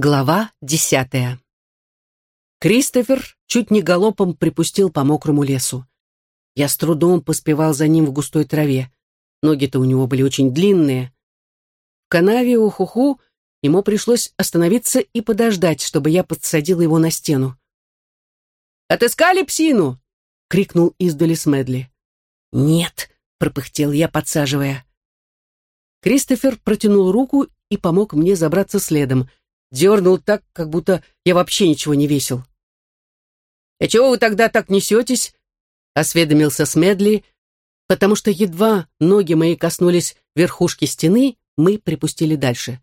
Глава десятая. Кристофер чуть не галопом припустил по мокрому лесу. Я с трудом поспевал за ним в густой траве. Ноги-то у него были очень длинные. В канаве у Хуху ему пришлось остановиться и подождать, чтобы я подсадил его на стену. «Отыскали псину!» — крикнул издали Смедли. «Нет!» — пропыхтел я, подсаживая. Кристофер протянул руку и помог мне забраться следом — дернул так, как будто я вообще ничего не весил. «И «А чего вы тогда так несетесь?» — осведомился Смедли, потому что едва ноги мои коснулись верхушки стены, мы припустили дальше.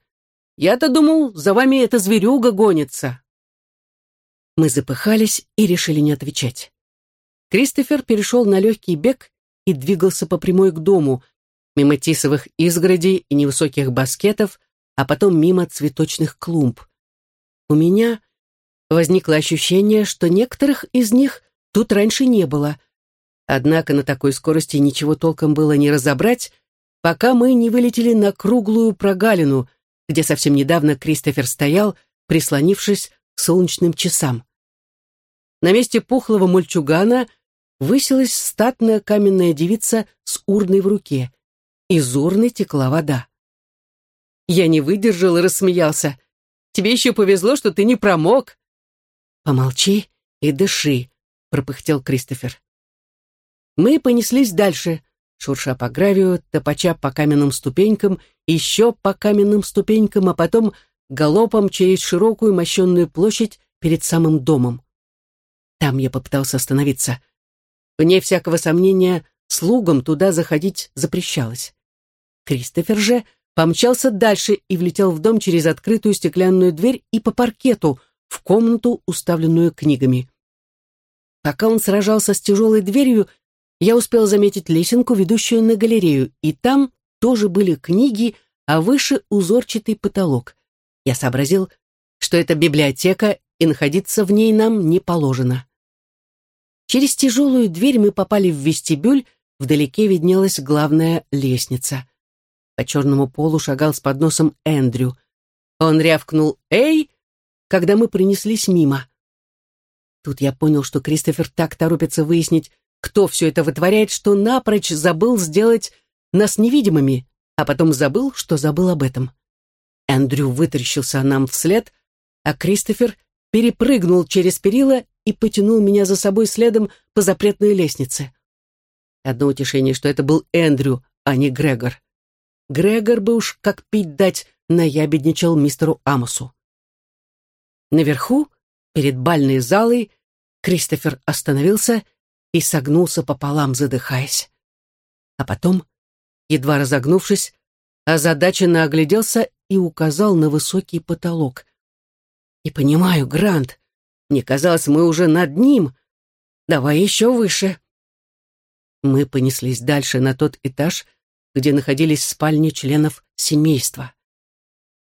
«Я-то думал, за вами эта зверюга гонится». Мы запыхались и решили не отвечать. Кристофер перешел на легкий бег и двигался по прямой к дому, мимо тисовых изгородей и невысоких баскетов, а потом мимо цветочных клумб. У меня возникло ощущение, что некоторых из них тут раньше не было. Однако на такой скорости ничего толком было не разобрать, пока мы не вылетели на круглую прогалину, где совсем недавно Кристофер стоял, прислонившись к солнечным часам. На месте пухлого мальчугана высилась статная каменная девица с урной в руке. Из урны текла вода. Я не выдержал и рассмеялся. «Тебе еще повезло, что ты не промок». «Помолчи и дыши», — пропыхтел Кристофер. Мы понеслись дальше, шурша по гравию, топача по каменным ступенькам, еще по каменным ступенькам, а потом галопом через широкую мощенную площадь перед самым домом. Там я попытался остановиться. Вне всякого сомнения, слугам туда заходить запрещалось. Кристофер же помчался дальше и влетел в дом через открытую стеклянную дверь и по паркету в комнату, уставленную книгами. Пока он сражался с тяжелой дверью, я успел заметить лесенку, ведущую на галерею, и там тоже были книги, а выше узорчатый потолок. Я сообразил, что это библиотека, и находиться в ней нам не положено. Через тяжелую дверь мы попали в вестибюль, вдалеке виднелась главная лестница. По черному полу шагал с подносом Эндрю. Он рявкнул «Эй!», когда мы принеслись мимо. Тут я понял, что Кристофер так торопится выяснить, кто все это вытворяет, что напрочь забыл сделать нас невидимыми, а потом забыл, что забыл об этом. Эндрю вытаращился нам вслед, а Кристофер перепрыгнул через перила и потянул меня за собой следом по запретной лестнице. Одно утешение, что это был Эндрю, а не Грегор. Грегор бы уж как пить дать наябедничал мистеру Амосу. Наверху, перед бальной залой, Кристофер остановился и согнулся пополам, задыхаясь. А потом, едва разогнувшись, озадаченно огляделся и указал на высокий потолок. «Не понимаю, Грант, мне казалось, мы уже над ним. Давай еще выше». Мы понеслись дальше на тот этаж, где находились спальни членов семейства.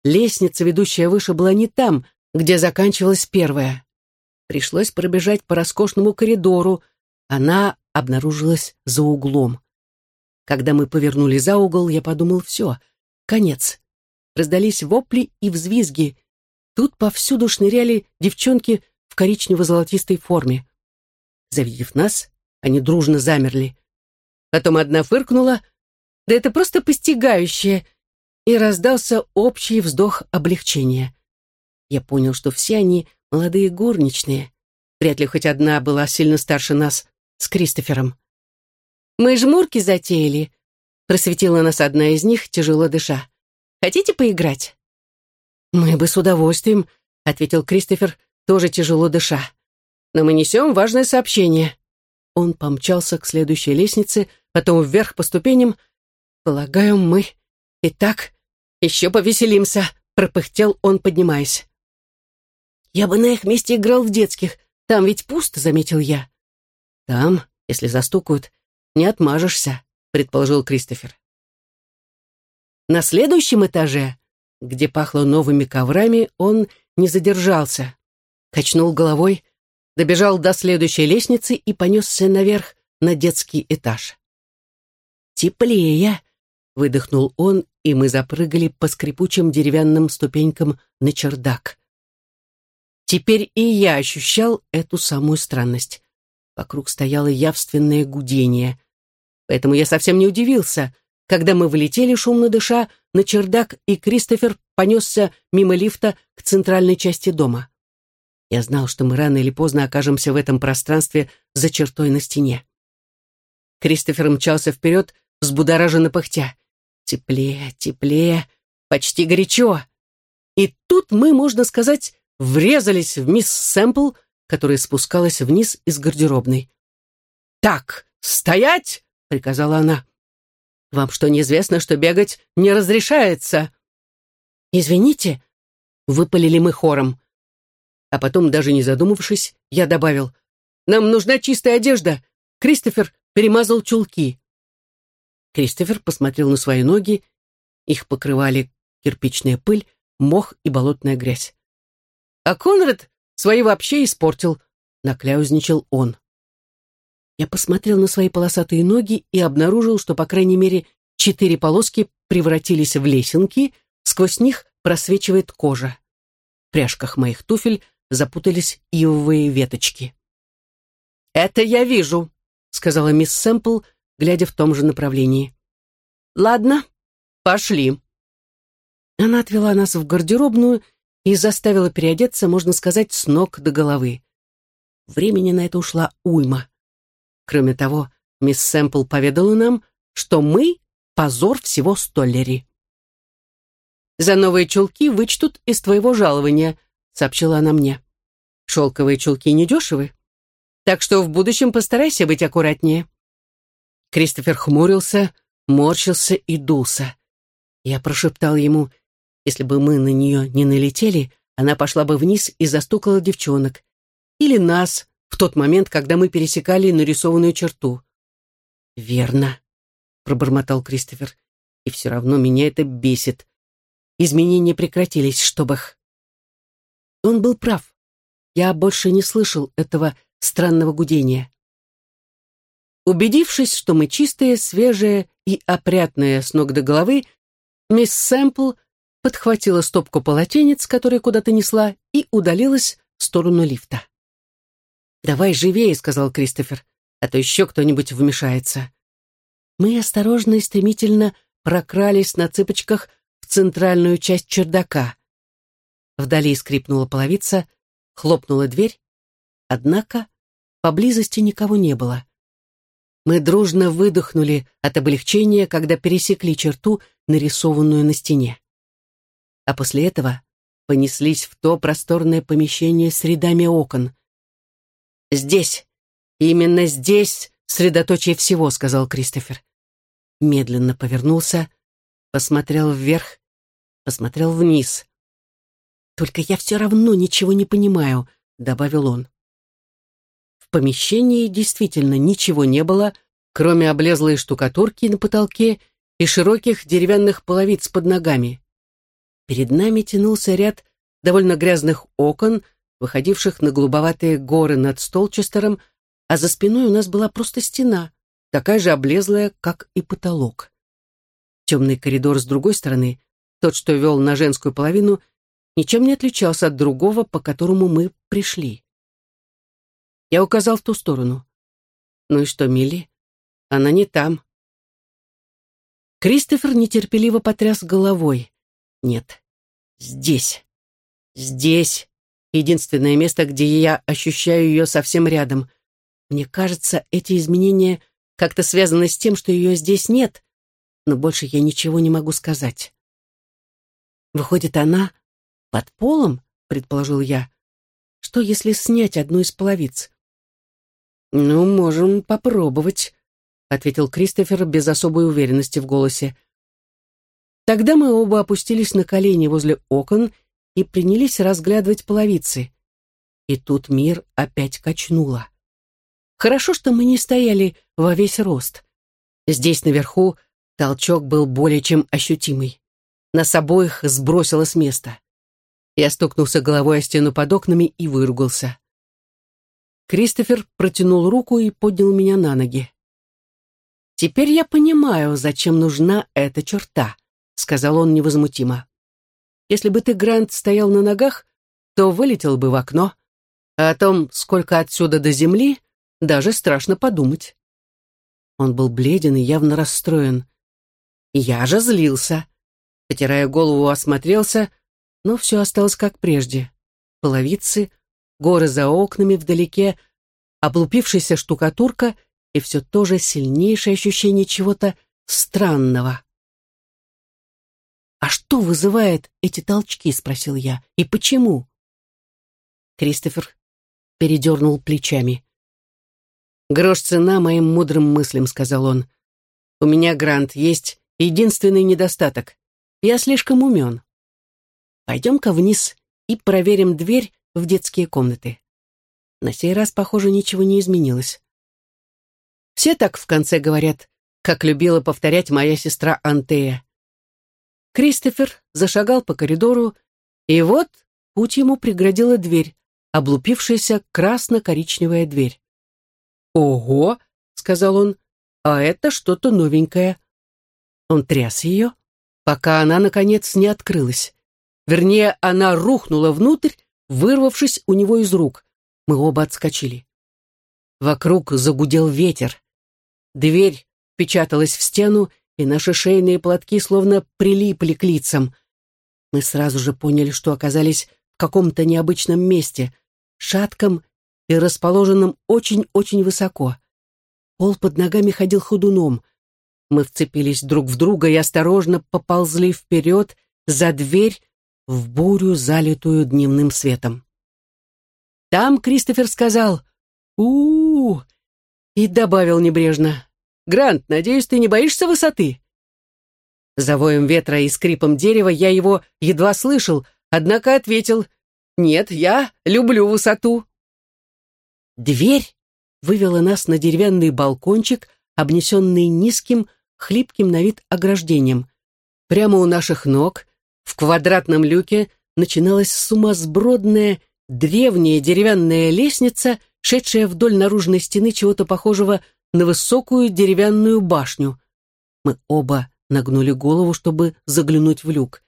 Лестница, ведущая выше, была не там, где заканчивалась первая. Пришлось пробежать по роскошному коридору, она обнаружилась за углом. Когда мы повернули за угол, я подумал, все, конец. Раздались вопли и взвизги. Тут повсюду шныряли девчонки в коричнево-золотистой форме. Завидев нас, они дружно замерли. Потом одна фыркнула, да это просто постигающее!» И раздался общий вздох облегчения. Я понял, что все они молодые горничные. Вряд ли хоть одна была сильно старше нас с Кристофером. «Мы жмурки затеяли», — просветила нас одна из них, тяжело дыша. «Хотите поиграть?» «Мы бы с удовольствием», — ответил Кристофер, тоже тяжело дыша. «Но мы несем важное сообщение». Он помчался к следующей лестнице, потом вверх по ступеням, «Полагаю, мы и так еще повеселимся», — пропыхтел он, поднимаясь. «Я бы на их месте играл в детских. Там ведь пусто», — заметил я. «Там, если застукают, не отмажешься», — предположил Кристофер. На следующем этаже, где пахло новыми коврами, он не задержался. Качнул головой, добежал до следующей лестницы и понесся наверх на детский этаж. «Теплее», Выдохнул он, и мы запрыгали по скрипучим деревянным ступенькам на чердак. Теперь и я ощущал эту самую странность. Вокруг стояло явственное гудение. Поэтому я совсем не удивился, когда мы влетели, шумно дыша, на чердак, и Кристофер понесся мимо лифта к центральной части дома. Я знал, что мы рано или поздно окажемся в этом пространстве за чертой на стене. Кристофер мчался вперед, взбудораженно пыхтя. Теплее, теплее, почти горячо. И тут мы, можно сказать, врезались в мисс Сэмпл, которая спускалась вниз из гардеробной. «Так, стоять!» — приказала она. «Вам что, неизвестно, что бегать не разрешается?» «Извините», — выпалили мы хором. А потом, даже не задумавшись, я добавил, «Нам нужна чистая одежда. Кристофер перемазал чулки». Кристофер посмотрел на свои ноги. Их покрывали кирпичная пыль, мох и болотная грязь. А Конрад свои вообще испортил, накляузничал он. Я посмотрел на свои полосатые ноги и обнаружил, что, по крайней мере, четыре полоски превратились в лесенки, сквозь них просвечивает кожа. В пряжках моих туфель запутались ивовые веточки. «Это я вижу», — сказала мисс Сэмпл, глядя в том же направлении. «Ладно, пошли». Она отвела нас в гардеробную и заставила переодеться, можно сказать, с ног до головы. Времени на это ушла уйма. Кроме того, мисс Сэмпл поведала нам, что мы — позор всего Столлери. «За новые чулки вычтут из твоего жалования», — сообщила она мне. «Шелковые чулки недешевы, так что в будущем постарайся быть аккуратнее». Кристофер хмурился, морщился и дулся. Я прошептал ему, если бы мы на нее не налетели, она пошла бы вниз и застукала девчонок. Или нас, в тот момент, когда мы пересекали нарисованную черту. «Верно», — пробормотал Кристофер. «И все равно меня это бесит. Изменения прекратились, чтобы их...» Он был прав. Я больше не слышал этого странного гудения. Убедившись, что мы чистые, свежие и опрятные с ног до головы, мисс Сэмпл подхватила стопку полотенец, которые куда-то несла, и удалилась в сторону лифта. «Давай живее», — сказал Кристофер, «а то еще кто-нибудь вмешается». Мы осторожно и стремительно прокрались на цыпочках в центральную часть чердака. Вдали скрипнула половица, хлопнула дверь, однако поблизости никого не было. Мы дружно выдохнули от облегчения, когда пересекли черту, нарисованную на стене. А после этого понеслись в то просторное помещение с рядами окон. «Здесь, именно здесь средоточие всего», — сказал Кристофер. Медленно повернулся, посмотрел вверх, посмотрел вниз. «Только я все равно ничего не понимаю», — добавил он помещении действительно ничего не было, кроме облезлой штукатурки на потолке и широких деревянных половиц под ногами. Перед нами тянулся ряд довольно грязных окон, выходивших на голубоватые горы над Столчестером, а за спиной у нас была просто стена, такая же облезлая, как и потолок. Темный коридор с другой стороны, тот, что вел на женскую половину, ничем не отличался от другого, по которому мы пришли. Я указал в ту сторону. Ну и что, Милли? Она не там. Кристофер нетерпеливо потряс головой. Нет, здесь. Здесь. Единственное место, где я ощущаю ее совсем рядом. Мне кажется, эти изменения как-то связаны с тем, что ее здесь нет, но больше я ничего не могу сказать. Выходит, она под полом, предположил я. Что, если снять одну из половиц? «Ну, можем попробовать», — ответил Кристофер без особой уверенности в голосе. Тогда мы оба опустились на колени возле окон и принялись разглядывать половицы. И тут мир опять качнуло. Хорошо, что мы не стояли во весь рост. Здесь наверху толчок был более чем ощутимый. Нас обоих сбросило с места. Я стукнулся головой о стену под окнами и выругался. Кристофер протянул руку и поднял меня на ноги. «Теперь я понимаю, зачем нужна эта черта», — сказал он невозмутимо. «Если бы ты, Грант, стоял на ногах, то вылетел бы в окно. А о том, сколько отсюда до земли, даже страшно подумать. Он был бледен и явно расстроен. Я же злился. Потирая голову, осмотрелся, но все осталось как прежде. Половицы, горы за окнами вдалеке, облупившаяся штукатурка и все то же сильнейшее ощущение чего-то странного. «А что вызывает эти толчки?» — спросил я. «И почему?» Кристофер передернул плечами. «Грош цена моим мудрым мыслям», — сказал он. «У меня, Грант, есть единственный недостаток. Я слишком умен. Пойдем-ка вниз и проверим дверь в детские комнаты». На сей раз, похоже, ничего не изменилось. Все так в конце говорят, как любила повторять моя сестра Антея. Кристофер зашагал по коридору, и вот путь ему преградила дверь, облупившаяся красно-коричневая дверь. «Ого!» — сказал он, — «а это что-то новенькое». Он тряс ее, пока она, наконец, не открылась. Вернее, она рухнула внутрь, вырвавшись у него из рук. Мы оба отскочили. Вокруг загудел ветер. Дверь впечаталась в стену, и наши шейные платки словно прилипли к лицам. Мы сразу же поняли, что оказались в каком-то необычном месте, шатком и расположенном очень-очень высоко. Пол под ногами ходил ходуном. Мы вцепились друг в друга и осторожно поползли вперед за дверь в бурю, залитую дневным светом. Там Кристофер сказал у, -у, и добавил небрежно. «Грант, надеюсь, ты не боишься высоты?» За воем ветра и скрипом дерева я его едва слышал, однако ответил «Нет, я люблю высоту». Дверь вывела нас на деревянный балкончик, обнесенный низким, хлипким на вид ограждением. Прямо у наших ног, в квадратном люке, начиналась сумасбродная, древняя деревянная лестница, шедшая вдоль наружной стены чего-то похожего на высокую деревянную башню. Мы оба нагнули голову, чтобы заглянуть в люк,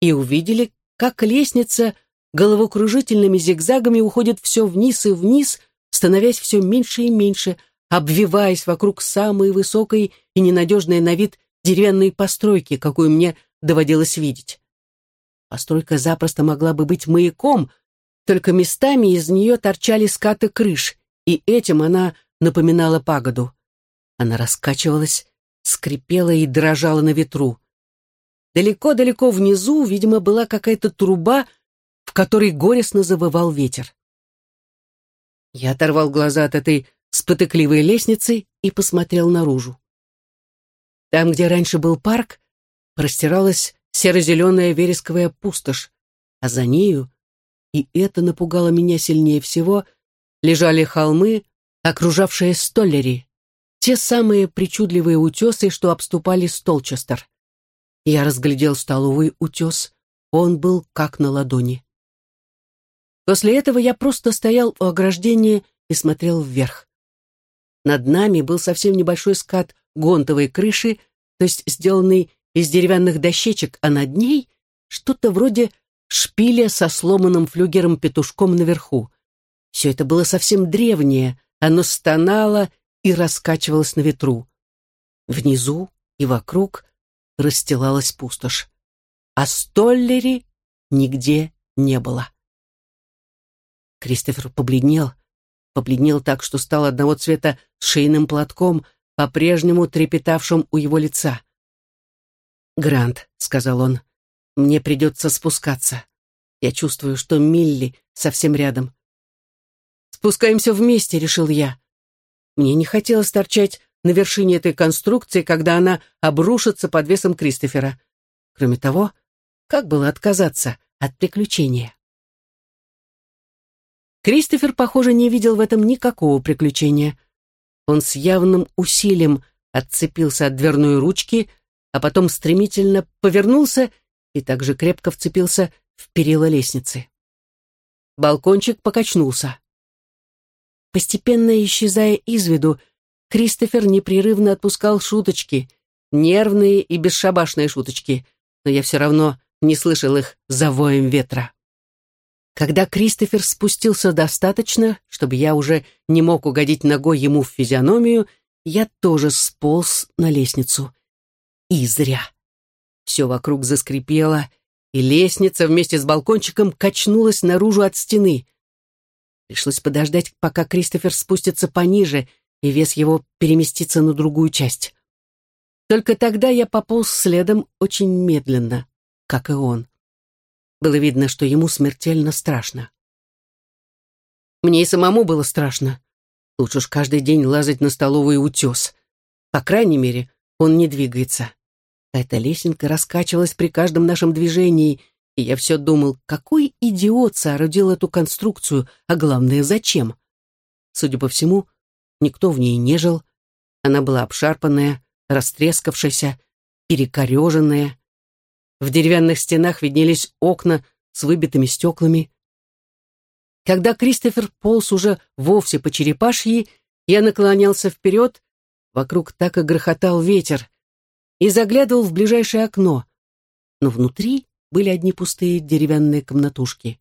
и увидели, как лестница головокружительными зигзагами уходит все вниз и вниз, становясь все меньше и меньше, обвиваясь вокруг самой высокой и ненадежной на вид деревянной постройки, какую мне доводилось видеть. Постройка запросто могла бы быть маяком, только местами из нее торчали скаты крыш, и этим она напоминала пагоду. Она раскачивалась, скрипела и дрожала на ветру. Далеко-далеко внизу, видимо, была какая-то труба, в которой горестно завывал ветер. Я оторвал глаза от этой спотыкливой лестницы и посмотрел наружу. Там, где раньше был парк, простиралась серо-зеленая вересковая пустошь, а за нею, и это напугало меня сильнее всего, лежали холмы, окружавшие Столлери, те самые причудливые утесы, что обступали Столчестер. Я разглядел столовый утес, он был как на ладони. После этого я просто стоял у ограждения и смотрел вверх. Над нами был совсем небольшой скат гонтовой крыши, то есть сделанный из деревянных дощечек, а над ней что-то вроде шпиля со сломанным флюгером-петушком наверху. Все это было совсем древнее, оно стонало и раскачивалось на ветру. Внизу и вокруг расстилалась пустошь. А Столлери нигде не было. Кристофер побледнел, побледнел так, что стал одного цвета с шейным платком, по-прежнему трепетавшим у его лица. «Грант», — сказал он, — «мне придется спускаться. Я чувствую, что Милли совсем рядом». «Спускаемся вместе», — решил я. Мне не хотелось торчать на вершине этой конструкции, когда она обрушится под весом Кристофера. Кроме того, как было отказаться от приключения? Кристофер, похоже, не видел в этом никакого приключения. Он с явным усилием отцепился от дверной ручки, а потом стремительно повернулся и также крепко вцепился в перила лестницы. Балкончик покачнулся. Постепенно исчезая из виду, Кристофер непрерывно отпускал шуточки, нервные и бесшабашные шуточки, но я все равно не слышал их за воем ветра. Когда Кристофер спустился достаточно, чтобы я уже не мог угодить ногой ему в физиономию, я тоже сполз на лестницу. И зря. Все вокруг заскрипело, и лестница вместе с балкончиком качнулась наружу от стены. Пришлось подождать, пока Кристофер спустится пониже, и вес его переместится на другую часть. Только тогда я пополз следом очень медленно, как и он. Было видно, что ему смертельно страшно. Мне и самому было страшно. Лучше уж каждый день лазать на столовый утес. По крайней мере, он не двигается. Эта лесенка раскачивалась при каждом нашем движении, и я все думал, какой идиот соорудил эту конструкцию, а главное, зачем? Судя по всему, никто в ней не жил. Она была обшарпанная, растрескавшаяся, перекореженная. В деревянных стенах виднелись окна с выбитыми стеклами. Когда Кристофер полз уже вовсе по черепашьи, я наклонялся вперед, вокруг так и грохотал ветер, и заглядывал в ближайшее окно, но внутри были одни пустые деревянные комнатушки.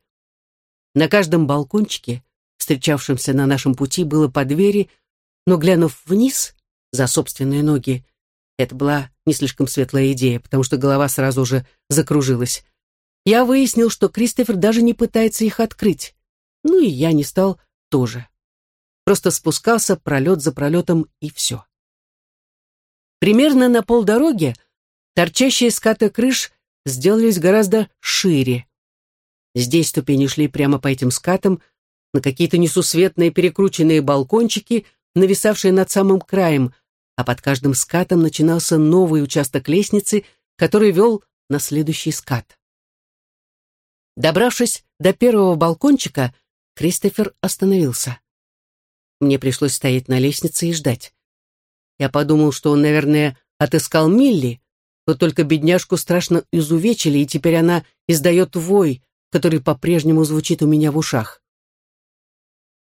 На каждом балкончике, встречавшемся на нашем пути, было по двери, но, глянув вниз, за собственные ноги, это была не слишком светлая идея, потому что голова сразу же закружилась. Я выяснил, что Кристофер даже не пытается их открыть. Ну и я не стал тоже. Просто спускался пролет за пролетом и все. Примерно на полдороге торчащие скаты крыш сделались гораздо шире. Здесь ступени шли прямо по этим скатам, на какие-то несусветные перекрученные балкончики, нависавшие над самым краем, а под каждым скатом начинался новый участок лестницы, который вел на следующий скат. Добравшись до первого балкончика, Кристофер остановился. Мне пришлось стоять на лестнице и ждать. Я подумал, что он, наверное, отыскал Милли, но только бедняжку страшно изувечили, и теперь она издает вой, который по-прежнему звучит у меня в ушах.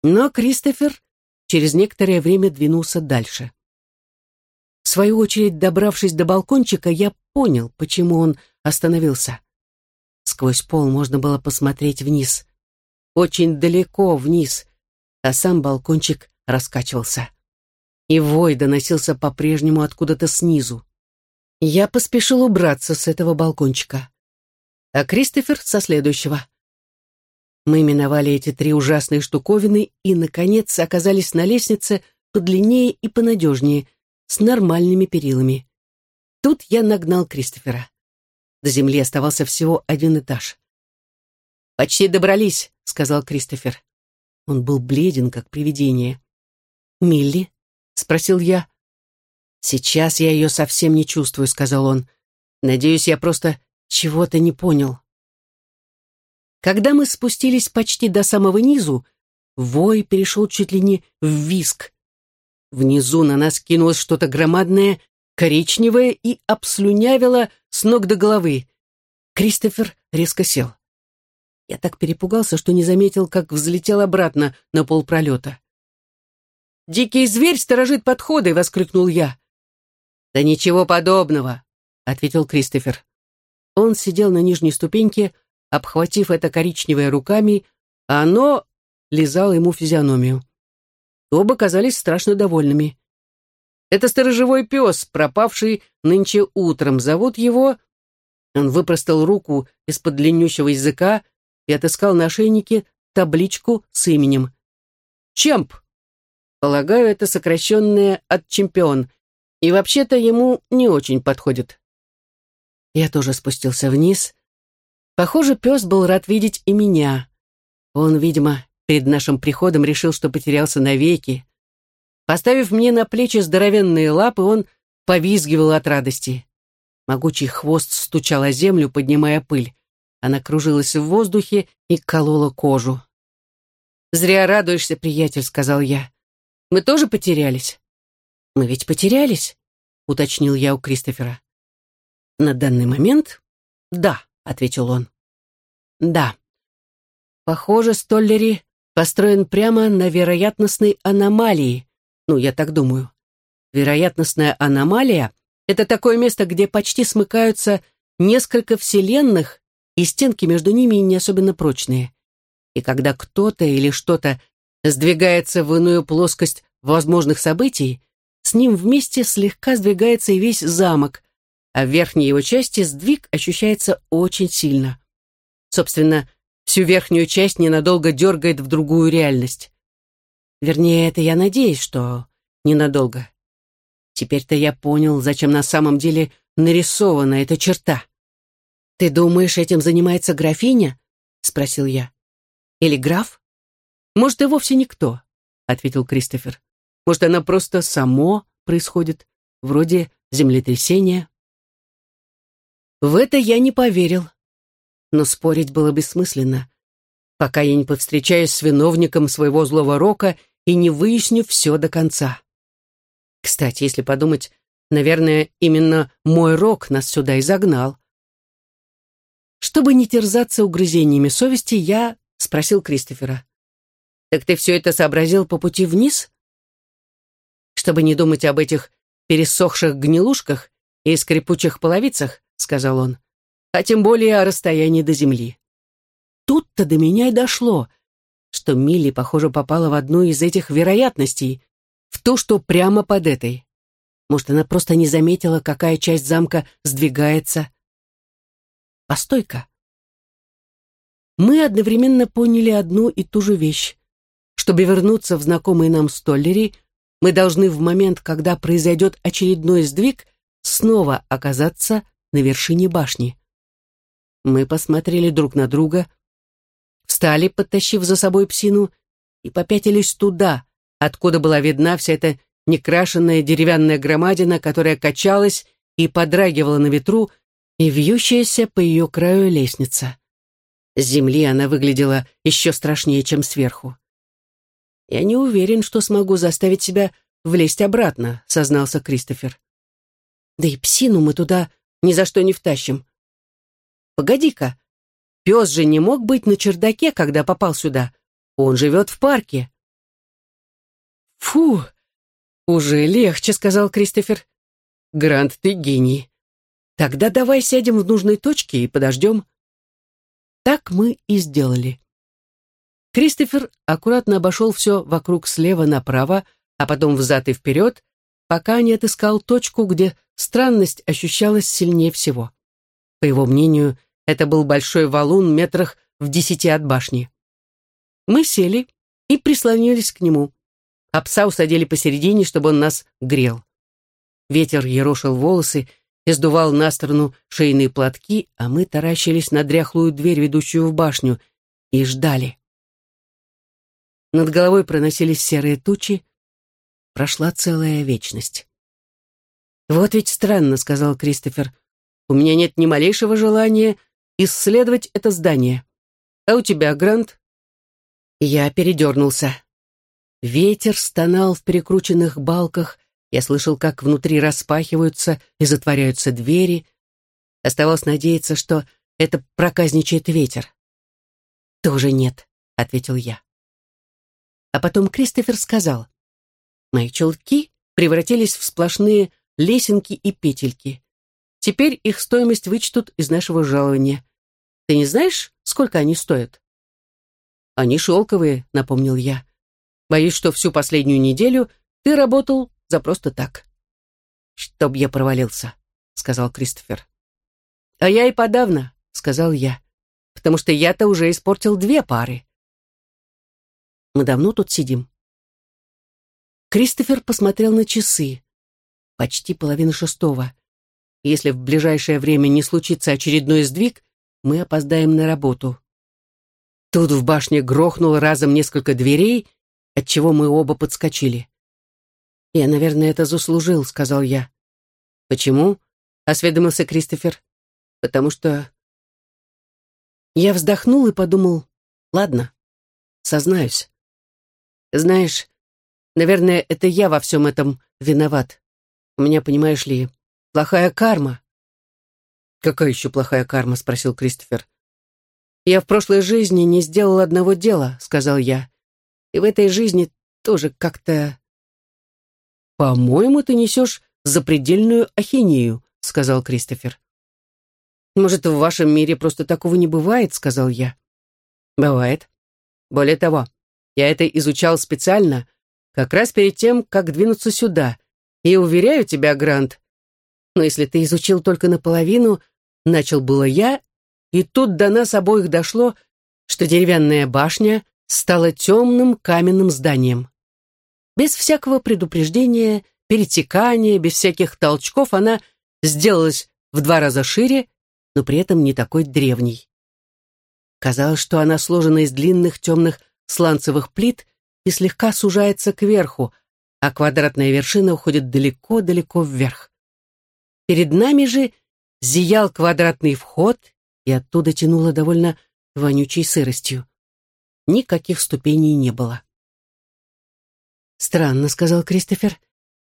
Но Кристофер через некоторое время двинулся дальше. В свою очередь, добравшись до балкончика, я понял, почему он остановился. Сквозь пол можно было посмотреть вниз очень далеко вниз, а сам балкончик раскачивался. И вой доносился по-прежнему откуда-то снизу. Я поспешил убраться с этого балкончика, а Кристофер со следующего. Мы миновали эти три ужасные штуковины и, наконец, оказались на лестнице подлиннее и понадежнее, с нормальными перилами. Тут я нагнал Кристофера. До земли оставался всего один этаж. «Почти добрались», — сказал Кристофер. Он был бледен, как привидение. «Милли?» — спросил я. «Сейчас я ее совсем не чувствую», — сказал он. «Надеюсь, я просто чего-то не понял». Когда мы спустились почти до самого низу, вой перешел чуть ли не в виск. Внизу на нас кинулось что-то громадное, коричневое и обслюнявило с ног до головы. Кристофер резко сел. Я так перепугался, что не заметил, как взлетел обратно на полпролета. «Дикий зверь сторожит подходы!» — воскликнул я. «Да ничего подобного!» — ответил Кристофер. Он сидел на нижней ступеньке, обхватив это коричневое руками, а оно лизало ему физиономию. Оба казались страшно довольными. «Это сторожевой пес, пропавший нынче утром. Зовут его...» Он выпростал руку из-под длиннющего языка, и отыскал на ошейнике табличку с именем. Чемп. Полагаю, это сокращенное от чемпион, и вообще-то ему не очень подходит. Я тоже спустился вниз. Похоже, пес был рад видеть и меня. Он, видимо, перед нашим приходом решил, что потерялся навеки. Поставив мне на плечи здоровенные лапы, он повизгивал от радости. Могучий хвост стучал о землю, поднимая пыль. Она кружилась в воздухе и колола кожу. «Зря радуешься, приятель», — сказал я. «Мы тоже потерялись?» «Мы ведь потерялись», — уточнил я у Кристофера. «На данный момент?» «Да», — ответил он. «Да. Похоже, Столлери построен прямо на вероятностной аномалии. Ну, я так думаю. Вероятностная аномалия — это такое место, где почти смыкаются несколько вселенных и стенки между ними не особенно прочные. И когда кто-то или что-то сдвигается в иную плоскость возможных событий, с ним вместе слегка сдвигается и весь замок, а в верхней его части сдвиг ощущается очень сильно. Собственно, всю верхнюю часть ненадолго дергает в другую реальность. Вернее, это я надеюсь, что ненадолго. Теперь-то я понял, зачем на самом деле нарисована эта черта. «Ты думаешь, этим занимается графиня?» — спросил я. «Или граф?» «Может, и вовсе никто», — ответил Кристофер. «Может, она просто само происходит, вроде землетрясения?» В это я не поверил. Но спорить было бессмысленно, пока я не повстречаюсь с виновником своего злого рока и не выясню все до конца. Кстати, если подумать, наверное, именно мой рок нас сюда и загнал. Чтобы не терзаться угрызениями совести, я спросил Кристофера. «Так ты все это сообразил по пути вниз?» «Чтобы не думать об этих пересохших гнилушках и скрипучих половицах, сказал он, а тем более о расстоянии до земли. Тут-то до меня и дошло, что Милли, похоже, попала в одну из этих вероятностей, в то, что прямо под этой. Может, она просто не заметила, какая часть замка сдвигается. Постой-ка. Мы одновременно поняли одну и ту же вещь. Чтобы вернуться в знакомый нам Столлери, мы должны в момент, когда произойдет очередной сдвиг, снова оказаться на вершине башни. Мы посмотрели друг на друга, встали, подтащив за собой псину, и попятились туда, откуда была видна вся эта некрашенная деревянная громадина, которая качалась и подрагивала на ветру, и вьющаяся по ее краю лестница. С земли она выглядела еще страшнее, чем сверху. «Я не уверен, что смогу заставить себя влезть обратно», — сознался Кристофер. «Да и псину мы туда ни за что не втащим. Погоди-ка, пес же не мог быть на чердаке, когда попал сюда. Он живет в парке. Фу, уже легче, сказал Кристофер. Грант, ты гений. Тогда давай сядем в нужной точке и подождем. Так мы и сделали. Кристофер аккуратно обошел все вокруг слева направо, а потом взад и вперед, пока не отыскал точку, где странность ощущалась сильнее всего. По его мнению, это был большой валун метрах в десяти от башни. Мы сели и прислонились к нему, а пса усадили посередине, чтобы он нас грел. Ветер ерошил волосы и сдувал на сторону шейные платки, а мы таращились на дряхлую дверь, ведущую в башню, и ждали. Над головой проносились серые тучи, Прошла целая вечность. «Вот ведь странно», — сказал Кристофер. «У меня нет ни малейшего желания исследовать это здание. А у тебя, Грант?» Я передернулся. Ветер стонал в перекрученных балках, я слышал, как внутри распахиваются и затворяются двери. Оставалось надеяться, что это проказничает ветер. «Тоже нет», — ответил я. А потом Кристофер сказал, Мои чулки превратились в сплошные лесенки и петельки. Теперь их стоимость вычтут из нашего жалования. Ты не знаешь, сколько они стоят? Они шелковые, напомнил я. Боюсь, что всю последнюю неделю ты работал за просто так. Чтоб я провалился, сказал Кристофер. А я и подавно, сказал я, потому что я-то уже испортил две пары. Мы давно тут сидим? Кристофер посмотрел на часы. Почти половина шестого. Если в ближайшее время не случится очередной сдвиг, мы опоздаем на работу. Тут в башне грохнуло разом несколько дверей, отчего мы оба подскочили. «Я, наверное, это заслужил», — сказал я. «Почему?» — осведомился Кристофер. «Потому что...» Я вздохнул и подумал, «Ладно, сознаюсь. Знаешь, Наверное, это я во всем этом виноват. У меня, понимаешь ли, плохая карма». «Какая еще плохая карма?» — спросил Кристофер. «Я в прошлой жизни не сделал одного дела», — сказал я. «И в этой жизни тоже как-то...» «По-моему, ты несешь запредельную ахинею», — сказал Кристофер. «Может, в вашем мире просто такого не бывает?» — сказал я. «Бывает. Более того, я это изучал специально, как раз перед тем, как двинуться сюда. И уверяю тебя, Грант, но если ты изучил только наполовину, начал было я, и тут до нас обоих дошло, что деревянная башня стала темным каменным зданием. Без всякого предупреждения, перетекания, без всяких толчков она сделалась в два раза шире, но при этом не такой древней. Казалось, что она сложена из длинных темных сланцевых плит и слегка сужается кверху, а квадратная вершина уходит далеко-далеко вверх. Перед нами же зиял квадратный вход, и оттуда тянуло довольно вонючей сыростью. Никаких ступеней не было. «Странно», — сказал Кристофер.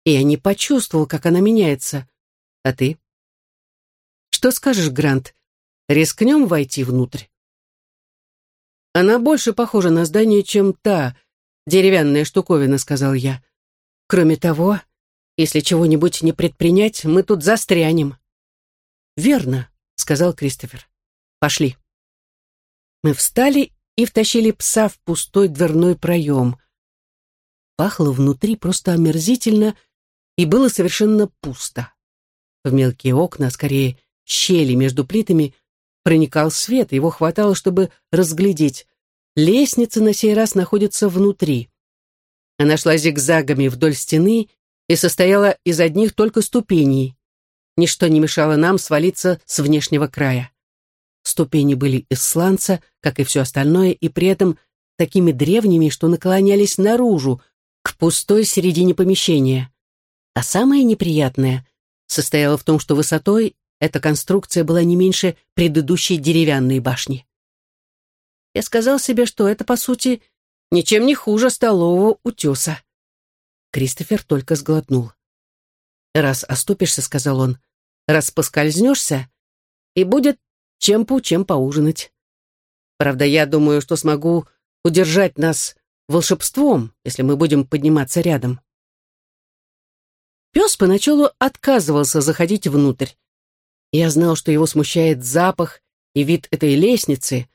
Я не почувствовал, как она меняется. А ты? Что скажешь, Грант? Рискнем войти внутрь? Она больше похожа на здание, чем та деревянная штуковина, сказал я. Кроме того, если чего-нибудь не предпринять, мы тут застрянем. Верно, сказал Кристофер. Пошли. Мы встали и втащили пса в пустой дверной проем. Пахло внутри просто омерзительно, и было совершенно пусто. В мелкие окна, скорее щели между плитами, проникал свет, его хватало, чтобы разглядеть. Лестница на сей раз находится внутри. Она шла зигзагами вдоль стены и состояла из одних только ступеней. Ничто не мешало нам свалиться с внешнего края. Ступени были из сланца, как и все остальное, и при этом такими древними, что наклонялись наружу, к пустой середине помещения. А самое неприятное состояло в том, что высотой эта конструкция была не меньше предыдущей деревянной башни. Я сказал себе, что это, по сути, ничем не хуже столового утеса. Кристофер только сглотнул. «Раз оступишься, — сказал он, — раз поскользнешься, и будет чем-пу, чем поужинать. Правда, я думаю, что смогу удержать нас волшебством, если мы будем подниматься рядом. Пес поначалу отказывался заходить внутрь. Я знал, что его смущает запах и вид этой лестницы,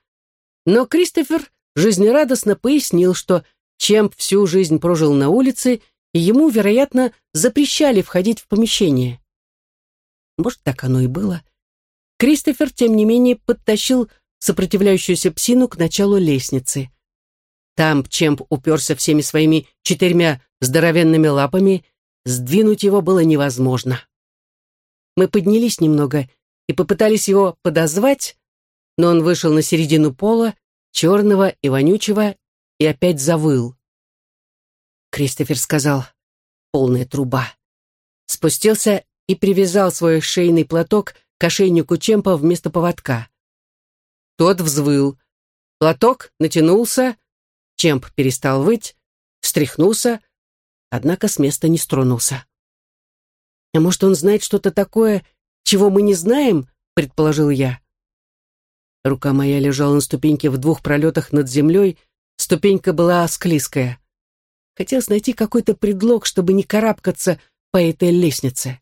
но Кристофер жизнерадостно пояснил, что чем всю жизнь прожил на улице, и ему, вероятно, запрещали входить в помещение. Может, так оно и было. Кристофер, тем не менее, подтащил сопротивляющуюся псину к началу лестницы. Там Чемп уперся всеми своими четырьмя здоровенными лапами, сдвинуть его было невозможно. Мы поднялись немного и попытались его подозвать, но он вышел на середину пола, черного и вонючего, и опять завыл. Кристофер сказал «полная труба». Спустился и привязал свой шейный платок к ошейнику Чемпа вместо поводка. Тот взвыл. Платок натянулся, Чемп перестал выть, встряхнулся, однако с места не стронулся. «А может, он знает что-то такое, чего мы не знаем?» — предположил я. Рука моя лежала на ступеньке в двух пролетах над землей, ступенька была склизкая. Хотелось найти какой-то предлог, чтобы не карабкаться по этой лестнице.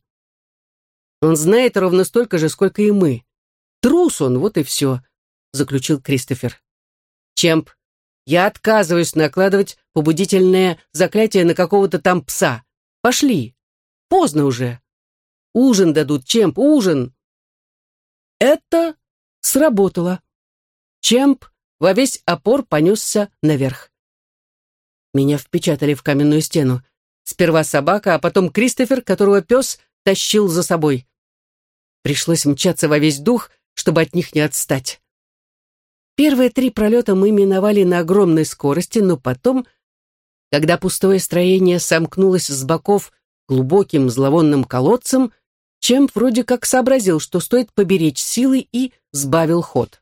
Он знает ровно столько же, сколько и мы. Трус он, вот и все, заключил Кристофер. Чемп я отказываюсь накладывать побудительное заклятие на какого-то там пса. Пошли. Поздно уже. Ужин дадут, Чемп, ужин. Это сработало. Чемп во весь опор понесся наверх. Меня впечатали в каменную стену. Сперва собака, а потом Кристофер, которого пес тащил за собой. Пришлось мчаться во весь дух, чтобы от них не отстать. Первые три пролета мы миновали на огромной скорости, но потом, когда пустое строение сомкнулось с боков глубоким зловонным колодцем, Чемп вроде как сообразил, что стоит поберечь силы и сбавил ход.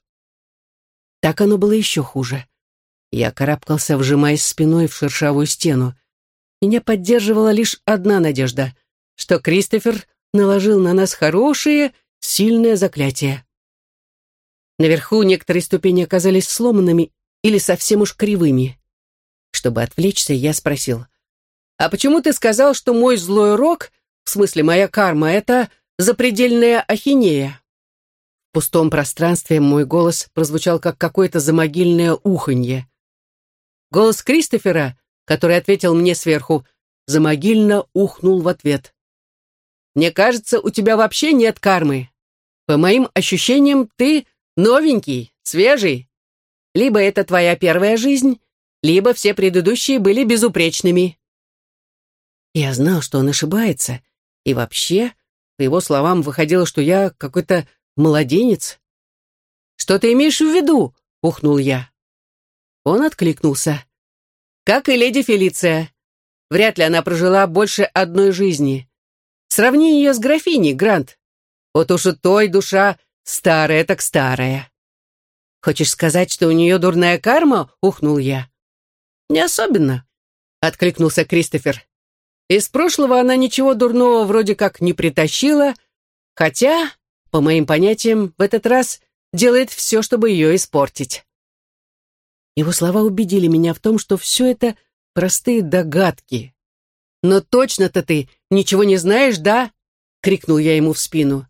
Так оно было еще хуже. Я карабкался, вжимаясь спиной в шершавую стену. Меня поддерживала лишь одна надежда, что Кристофер наложил на нас хорошее, сильное заклятие. Наверху некоторые ступени оказались сломанными или совсем уж кривыми. Чтобы отвлечься, я спросил, «А почему ты сказал, что мой злой рок, в смысле моя карма, это запредельная ахинея?» В пустом пространстве мой голос прозвучал как какое-то замогильное уханье. Голос Кристофера, который ответил мне сверху, замогильно ухнул в ответ. «Мне кажется, у тебя вообще нет кармы. По моим ощущениям, ты новенький, свежий. Либо это твоя первая жизнь, либо все предыдущие были безупречными». Я знал, что он ошибается, и вообще, по его словам, выходило, что я какой-то младенец. «Что ты имеешь в виду?» — ухнул я. Он откликнулся. «Как и леди Фелиция. Вряд ли она прожила больше одной жизни. Сравни ее с графиней, Грант. Вот уж у той душа старая так старая». «Хочешь сказать, что у нее дурная карма?» — ухнул я. «Не особенно», — откликнулся Кристофер. «Из прошлого она ничего дурного вроде как не притащила, хотя, по моим понятиям, в этот раз делает все, чтобы ее испортить». Его слова убедили меня в том, что все это простые догадки. «Но точно-то ты ничего не знаешь, да?» — крикнул я ему в спину.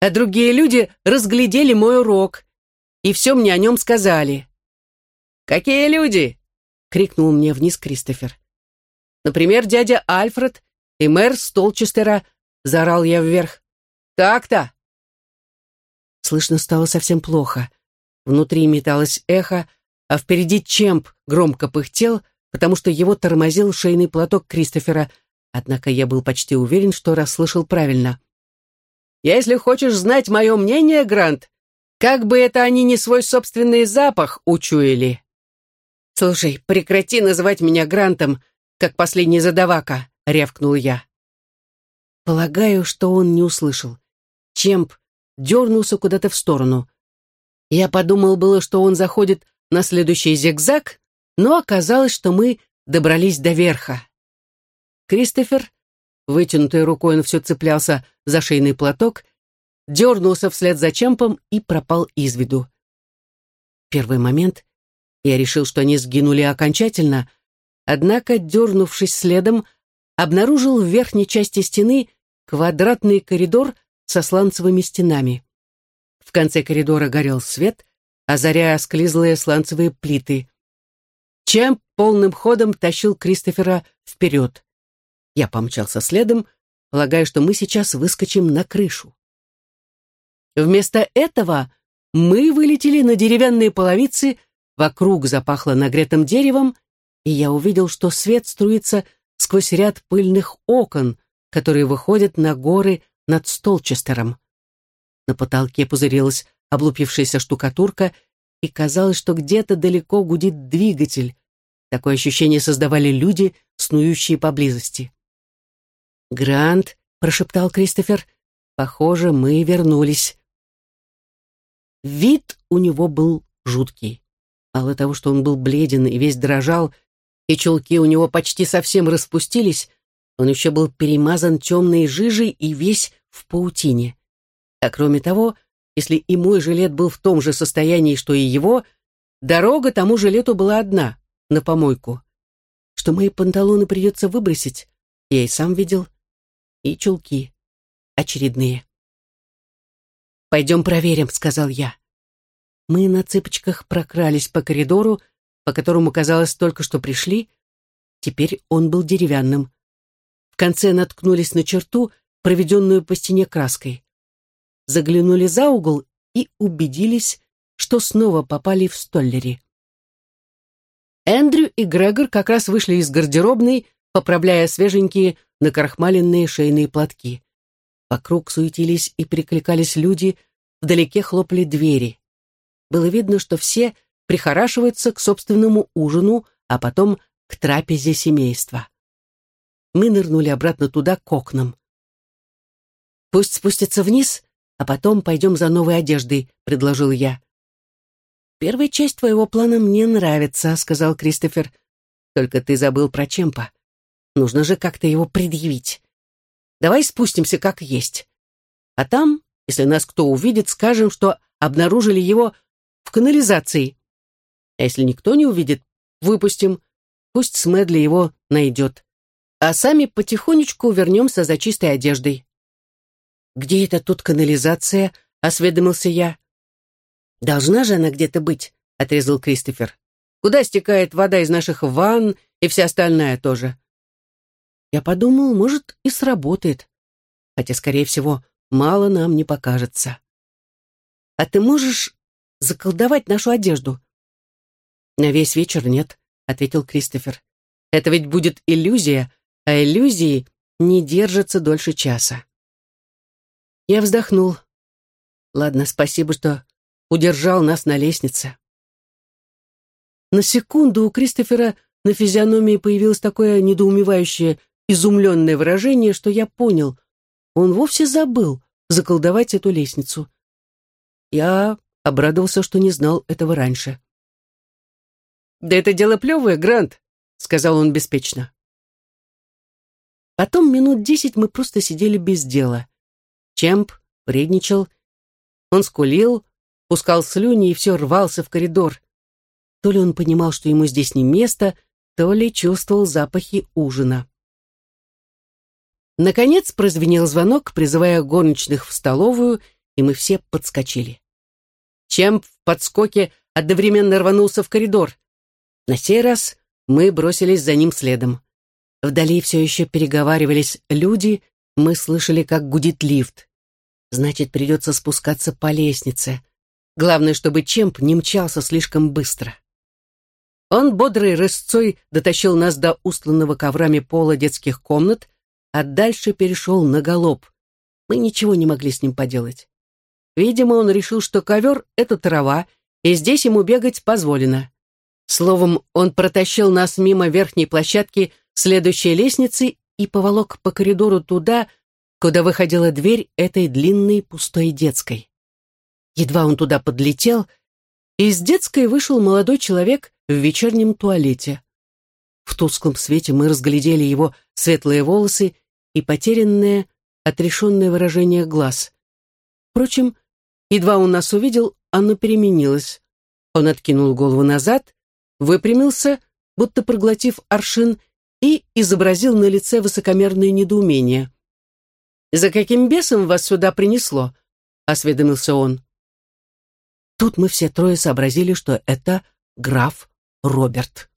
«А другие люди разглядели мой урок, и все мне о нем сказали». «Какие люди?» — крикнул мне вниз Кристофер. «Например, дядя Альфред и мэр Столчестера», — заорал я вверх. «Так-то!» Слышно стало совсем плохо. Внутри металось эхо, а впереди Чемп громко пыхтел, потому что его тормозил шейный платок Кристофера, однако я был почти уверен, что расслышал правильно. «Если хочешь знать мое мнение, Грант, как бы это они не свой собственный запах учуяли!» «Слушай, прекрати называть меня Грантом, как последний задавака», — рявкнул я. Полагаю, что он не услышал. Чемп дернулся куда-то в сторону. Я подумал было, что он заходит на следующий зигзаг, но оказалось, что мы добрались до верха. Кристофер, вытянутой рукой он все цеплялся за шейный платок, дернулся вслед за Чемпом и пропал из виду. первый момент я решил, что они сгинули окончательно, однако, дернувшись следом, обнаружил в верхней части стены квадратный коридор со сланцевыми стенами. В конце коридора горел свет, озаряя склизлые сланцевые плиты. Чем полным ходом тащил Кристофера вперед. Я помчался следом, полагая, что мы сейчас выскочим на крышу. Вместо этого мы вылетели на деревянные половицы Вокруг запахло нагретым деревом, и я увидел, что свет струится сквозь ряд пыльных окон, которые выходят на горы над Столчестером. На потолке пузырилась облупившаяся штукатурка, и казалось, что где-то далеко гудит двигатель. Такое ощущение создавали люди, снующие поблизости. «Грант», — прошептал Кристофер, — «похоже, мы вернулись». Вид у него был жуткий. Мало того, что он был бледен и весь дрожал, и чулки у него почти совсем распустились, он еще был перемазан темной жижей и весь в паутине. А кроме того, если и мой жилет был в том же состоянии, что и его, дорога тому жилету была одна, на помойку. Что мои панталоны придется выбросить, я и сам видел. И чулки. Очередные. «Пойдем проверим», — сказал я. Мы на цыпочках прокрались по коридору, по которому, казалось, только что пришли. Теперь он был деревянным. В конце наткнулись на черту, проведенную по стене краской. Заглянули за угол и убедились, что снова попали в столлери. Эндрю и Грегор как раз вышли из гардеробной, поправляя свеженькие накрахмаленные шейные платки. Вокруг суетились и прикликались люди, вдалеке хлопали двери. Было видно, что все прихорашиваются к собственному ужину, а потом к трапезе семейства. Мы нырнули обратно туда, к окнам. «Пусть спустится вниз, а потом пойдем за новой одеждой», — предложил я. «Первая часть твоего плана мне нравится», — сказал Кристофер. «Только ты забыл про Чемпа. Нужно же как-то его предъявить. Давай спустимся как есть. А там, если нас кто увидит, скажем, что обнаружили его в канализации. А если никто не увидит, выпустим. Пусть Смедли его найдет. А сами потихонечку вернемся за чистой одеждой. «Где это тут канализация?» — осведомился я. «Должна же она где-то быть», — отрезал Кристофер. Куда стекает вода из наших ванн и вся остальная тоже? Я подумал, может, и сработает. Хотя, скорее всего, мало нам не покажется. А ты можешь заколдовать нашу одежду? На весь вечер нет, ответил Кристофер. Это ведь будет иллюзия, а иллюзии не держатся дольше часа. Я вздохнул. Ладно, спасибо, что удержал нас на лестнице. На секунду у Кристофера на физиономии появилось такое недоумевающее, изумленное выражение, что я понял, он вовсе забыл заколдовать эту лестницу. Я обрадовался, что не знал этого раньше. «Да это дело плевое, Грант», — сказал он беспечно. Потом минут десять мы просто сидели без дела. Чемп вредничал, он скулил, пускал слюни и все рвался в коридор. То ли он понимал, что ему здесь не место, то ли чувствовал запахи ужина. Наконец прозвенел звонок, призывая горничных в столовую, и мы все подскочили. Чемп в подскоке одновременно рванулся в коридор. На сей раз мы бросились за ним следом. Вдали все еще переговаривались люди, мы слышали, как гудит лифт. Значит, придется спускаться по лестнице. Главное, чтобы Чемп не мчался слишком быстро. Он бодрой рысцой дотащил нас до устланного коврами пола детских комнат, а дальше перешел на галоп. Мы ничего не могли с ним поделать. Видимо, он решил, что ковер — это трава, и здесь ему бегать позволено. Словом, он протащил нас мимо верхней площадки следующей лестницы и поволок по коридору туда, куда выходила дверь этой длинной пустой детской. Едва он туда подлетел, из детской вышел молодой человек в вечернем туалете. В тусклом свете мы разглядели его светлые волосы и потерянное, отрешенное выражение глаз. Впрочем, едва он нас увидел, оно переменилось. Он откинул голову назад, выпрямился, будто проглотив аршин, и изобразил на лице высокомерное недоумение. «За каким бесом вас сюда принесло?» — осведомился он. Тут мы все трое сообразили, что это граф Роберт.